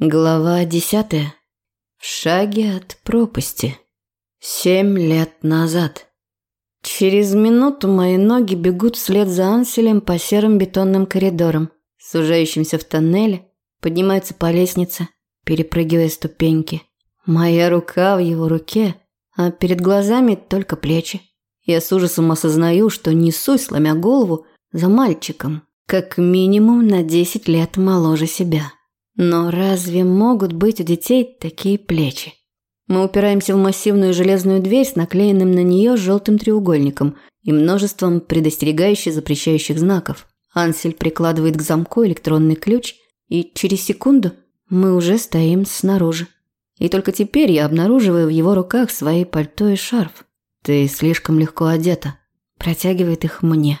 Глава десятая. В шаге от пропасти. Семь лет назад. Через минуту мои ноги бегут вслед за Анселем по серым бетонным коридорам, сужающимся в тоннеле, поднимаются по лестнице, перепрыгивая ступеньки. Моя рука в его руке, а перед глазами только плечи. Я с ужасом осознаю, что несусь, сломя голову, за мальчиком, как минимум на десять лет моложе себя. Но разве могут быть у детей такие плечи? Мы упираемся в массивную железную дверь с наклеенным на нее желтым треугольником и множеством предостерегающих запрещающих знаков. Ансель прикладывает к замку электронный ключ, и через секунду мы уже стоим снаружи. И только теперь я обнаруживаю в его руках свои пальто и шарф. «Ты слишком легко одета», – протягивает их мне.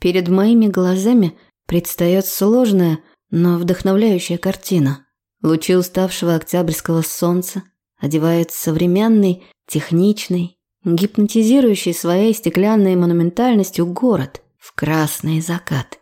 Перед моими глазами предстает сложная, но вдохновляющая картина. Лучи уставшего октябрьского солнца одевают современный, техничный, гипнотизирующий своей стеклянной монументальностью город в красный закат.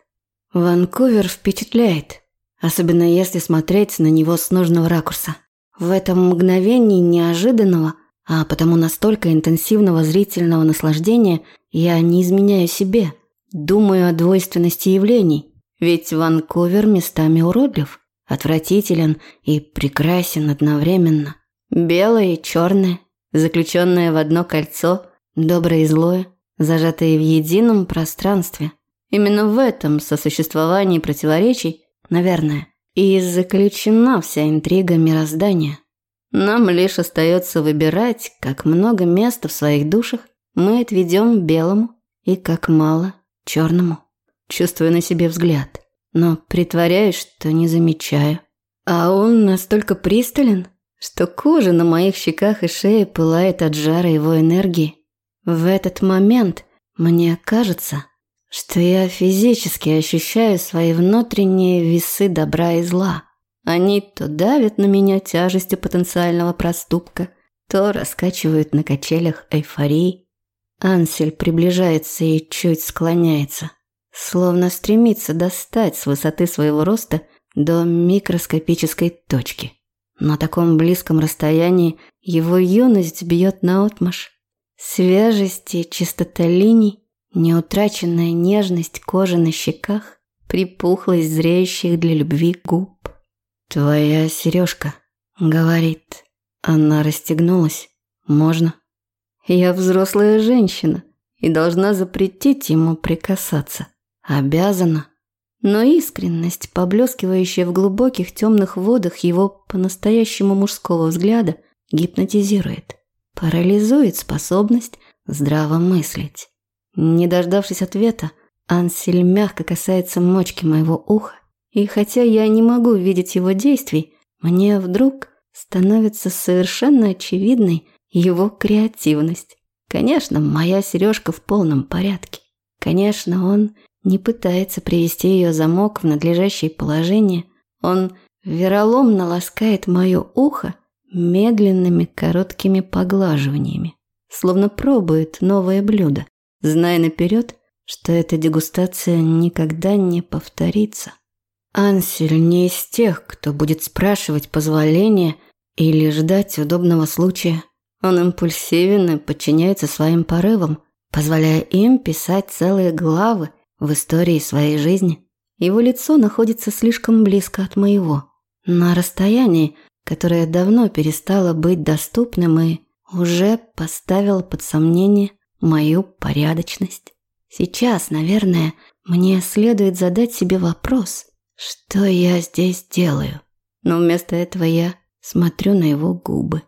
Ванкувер впечатляет, особенно если смотреть на него с нужного ракурса. В этом мгновении неожиданного, а потому настолько интенсивного зрительного наслаждения я не изменяю себе, думаю о двойственности явлений, ведь Ванкувер местами уродлив, отвратителен и прекрасен одновременно. Белое и черное, заключенное в одно кольцо, доброе и злое, зажатые в едином пространстве. Именно в этом сосуществовании противоречий, наверное, и заключена вся интрига мироздания. Нам лишь остается выбирать, как много места в своих душах мы отведем белому и как мало черному чувствуя на себе взгляд, но притворяюсь, что не замечаю. А он настолько пристален, что кожа на моих щеках и шее пылает от жара его энергии. В этот момент мне кажется, что я физически ощущаю свои внутренние весы добра и зла. Они то давят на меня тяжестью потенциального проступка, то раскачивают на качелях эйфории. Ансель приближается и чуть склоняется словно стремится достать с высоты своего роста до микроскопической точки. На таком близком расстоянии его юность бьет наотмашь. Свежесть и чистота линий, неутраченная нежность кожи на щеках, припухлость зреющих для любви губ. «Твоя сережка», — говорит. Она расстегнулась. «Можно?» «Я взрослая женщина и должна запретить ему прикасаться». Обязана. Но искренность, поблескивающая в глубоких темных водах его по-настоящему мужского взгляда, гипнотизирует, парализует способность здраво мыслить. Не дождавшись ответа, Ансель мягко касается мочки моего уха, и хотя я не могу видеть его действий, мне вдруг становится совершенно очевидной его креативность. Конечно, моя сережка в полном порядке. Конечно, он не пытается привести ее замок в надлежащее положение. Он вероломно ласкает мое ухо медленными короткими поглаживаниями, словно пробует новое блюдо, зная наперед, что эта дегустация никогда не повторится. Ансель не из тех, кто будет спрашивать позволения или ждать удобного случая. Он импульсивен и подчиняется своим порывам, позволяя им писать целые главы в истории своей жизни. Его лицо находится слишком близко от моего, на расстоянии, которое давно перестало быть доступным и уже поставило под сомнение мою порядочность. Сейчас, наверное, мне следует задать себе вопрос, что я здесь делаю. Но вместо этого я смотрю на его губы.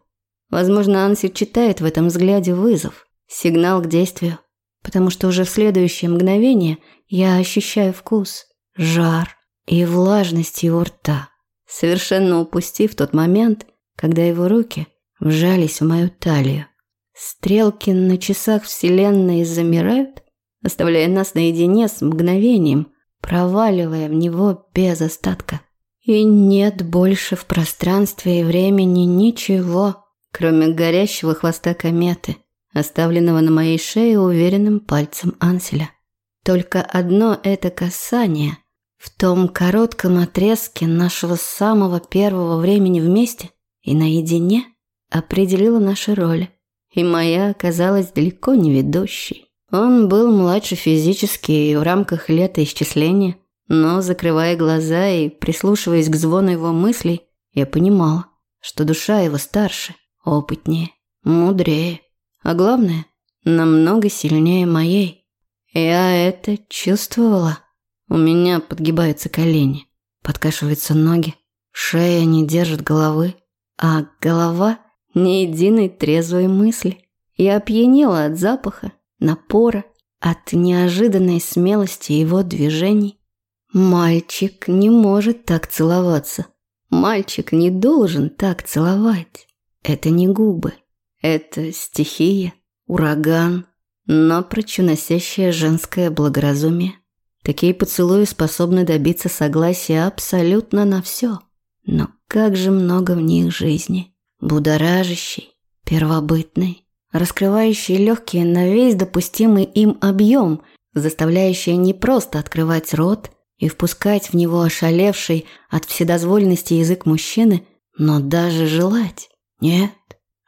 Возможно, Анси читает в этом взгляде вызов, сигнал к действию, потому что уже в следующее мгновение я ощущаю вкус, жар и влажность его рта, совершенно упустив тот момент, когда его руки вжались в мою талию. Стрелки на часах Вселенной замирают, оставляя нас наедине с мгновением, проваливая в него без остатка. И нет больше в пространстве и времени ничего, кроме горящего хвоста кометы, оставленного на моей шее уверенным пальцем Анселя. Только одно это касание В том коротком отрезке нашего самого первого времени вместе и наедине определила наши роли. И моя оказалась далеко не ведущей. Он был младше физически и в рамках летоисчисления, но, закрывая глаза и прислушиваясь к звону его мыслей, я понимала, что душа его старше, опытнее, мудрее, а главное, намного сильнее моей. Я это чувствовала. У меня подгибаются колени, подкашиваются ноги, шея не держит головы, а голова ни единой трезвой мысли. Я опьянела от запаха, напора, от неожиданной смелости его движений. Мальчик не может так целоваться. Мальчик не должен так целовать. Это не губы. Это стихия, ураган, напрочь уносящее женское благоразумие. Такие поцелуи способны добиться согласия абсолютно на все. Но как же много в них жизни. Будоражащей, первобытной, раскрывающей легкие на весь допустимый им объем, заставляющей не просто открывать рот и впускать в него ошалевший от вседозволенности язык мужчины, но даже желать. Нет,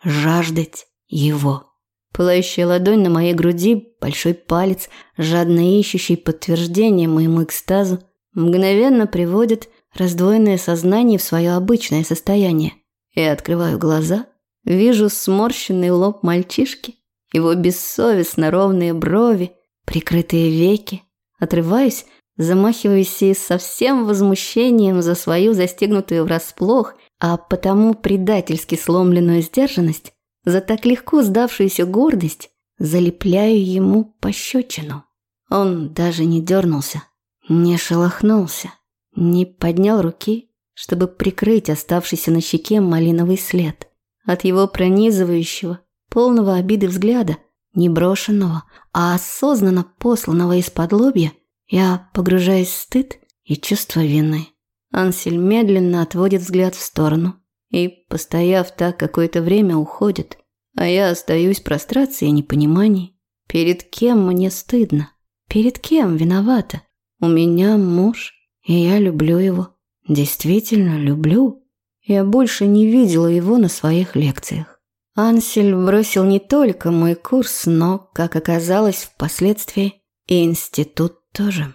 жаждать его. Пылающая ладонь на моей груди, большой палец, жадно ищущий подтверждение моему экстазу, мгновенно приводит раздвоенное сознание в свое обычное состояние. Я открываю глаза, вижу сморщенный лоб мальчишки, его бессовестно ровные брови, прикрытые веки. Отрываюсь, замахиваюсь и со всем возмущением за свою застегнутую врасплох, а потому предательски сломленную сдержанность, за так легко сдавшуюся гордость залепляю ему пощечину. Он даже не дернулся, не шелохнулся, не поднял руки, чтобы прикрыть оставшийся на щеке малиновый след. От его пронизывающего, полного обиды взгляда, не брошенного, а осознанно посланного из-под лобья, я погружаюсь в стыд и чувство вины. Ансель медленно отводит взгляд в сторону, и, постояв так какое-то время, уходит. А я остаюсь в прострации и непонимании. Перед кем мне стыдно? Перед кем виновата? У меня муж, и я люблю его. Действительно люблю. Я больше не видела его на своих лекциях. Ансель бросил не только мой курс, но, как оказалось впоследствии, и институт тоже.